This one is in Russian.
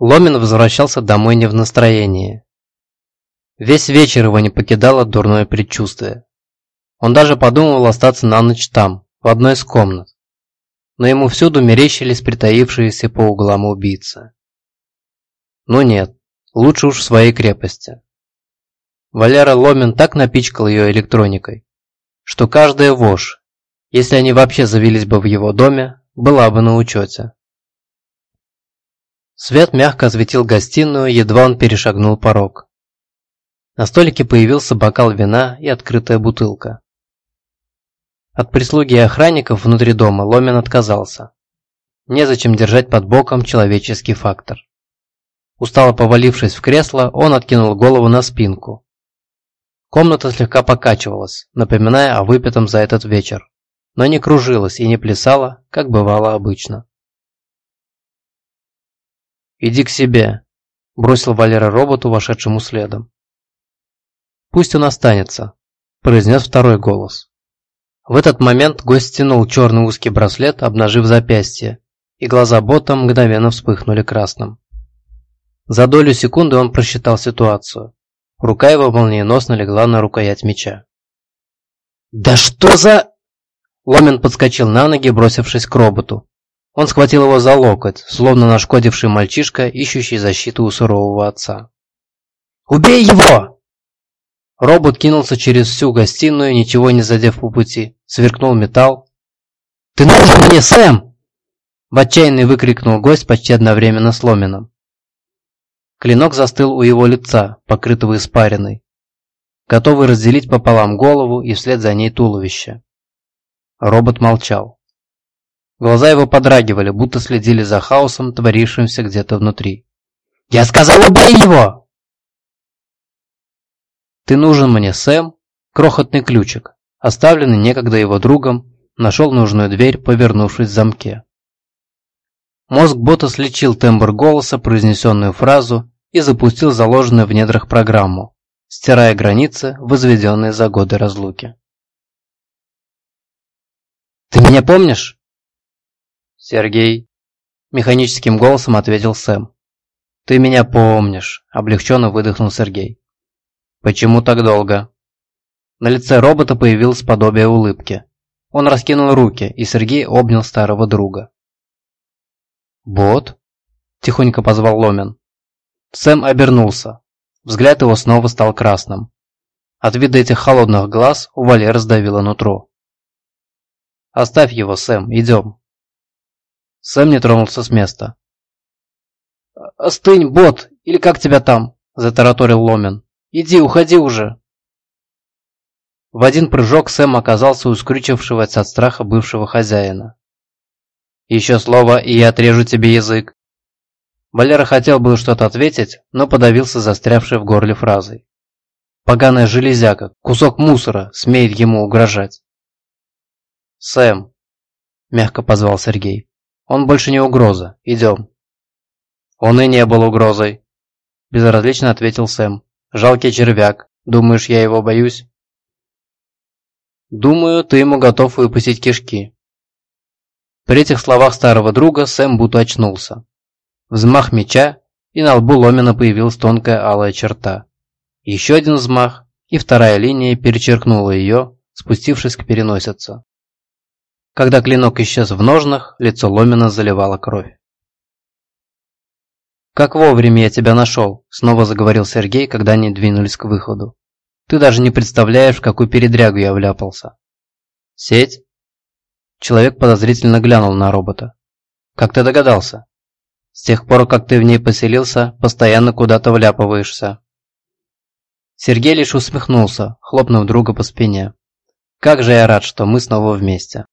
Ломин возвращался домой не в настроении. Весь вечер его не покидало дурное предчувствие. Он даже подумывал остаться на ночь там, в одной из комнат. Но ему всюду мерещились притаившиеся по углам убийцы. Ну нет, лучше уж в своей крепости. Валера Ломин так напичкал ее электроникой, что каждая вошь, если они вообще завелись бы в его доме, была бы на учете. Свет мягко осветил гостиную, едва он перешагнул порог. На столике появился бокал вина и открытая бутылка. От прислуги и охранников внутри дома Ломин отказался. Незачем держать под боком человеческий фактор. Устало повалившись в кресло, он откинул голову на спинку. Комната слегка покачивалась, напоминая о выпитом за этот вечер, но не кружилась и не плясала, как бывало обычно. «Иди к себе», – бросил Валера роботу, вошедшему следом. «Пусть он останется», – произнес второй голос. В этот момент гость стянул черный узкий браслет, обнажив запястье, и глаза бота мгновенно вспыхнули красным. За долю секунды он просчитал ситуацию. Рука его молниеносно легла на рукоять меча. «Да что за...» Ломин подскочил на ноги, бросившись к роботу. Он схватил его за локоть, словно нашкодивший мальчишка, ищущий защиту у сурового отца. «Убей его!» Робот кинулся через всю гостиную, ничего не задев по пути. Сверкнул металл. «Ты нужен мне, Сэм!» В отчаянный выкрикнул гость почти одновременно с. Клинок застыл у его лица, покрытого испариной, готовый разделить пополам голову и вслед за ней туловище. Робот молчал. Глаза его подрагивали, будто следили за хаосом, творившимся где-то внутри. «Я сказал, убей его!» «Ты нужен мне, Сэм?» Крохотный ключик, оставленный некогда его другом, нашел нужную дверь, повернувшись в замке. Мозг бота слечил тембр голоса, произнесенную фразу, и запустил заложенную в недрах программу, стирая границы, возведенные за годы разлуки. «Ты меня помнишь?» «Сергей», – механическим голосом ответил Сэм. «Ты меня помнишь», – облегченно выдохнул Сергей. «Почему так долго?» На лице робота появилось подобие улыбки. Он раскинул руки, и Сергей обнял старого друга. «Бот?» – тихонько позвал Ломин. Сэм обернулся. Взгляд его снова стал красным. От вида этих холодных глаз у Валеры сдавило нутро. «Оставь его, Сэм, идем». Сэм не тронулся с места. «Остынь, бот, или как тебя там?» – затараторил Ломин. «Иди, уходи уже!» В один прыжок Сэм оказался у скрючившегося от страха бывшего хозяина. «Еще слово, и я отрежу тебе язык!» Валера хотел было что-то ответить, но подавился застрявшей в горле фразой. «Поганая железяка, кусок мусора, смеет ему угрожать!» «Сэм!» – мягко позвал Сергей. «Он больше не угроза, идем!» «Он и не был угрозой!» – безразлично ответил Сэм. «Жалкий червяк, думаешь, я его боюсь?» «Думаю, ты ему готов выпустить кишки». При этих словах старого друга Сэм будто очнулся. Взмах меча, и на лбу Ломина появилась тонкая алая черта. Еще один взмах, и вторая линия перечеркнула ее, спустившись к переносице. Когда клинок исчез в ножнах, лицо Ломина заливало кровь. «Как вовремя я тебя нашел», – снова заговорил Сергей, когда они двинулись к выходу. «Ты даже не представляешь, в какую передрягу я вляпался». «Сеть?» Человек подозрительно глянул на робота. «Как ты догадался?» «С тех пор, как ты в ней поселился, постоянно куда-то вляпываешься». Сергей лишь усмехнулся, хлопнув друга по спине. «Как же я рад, что мы снова вместе».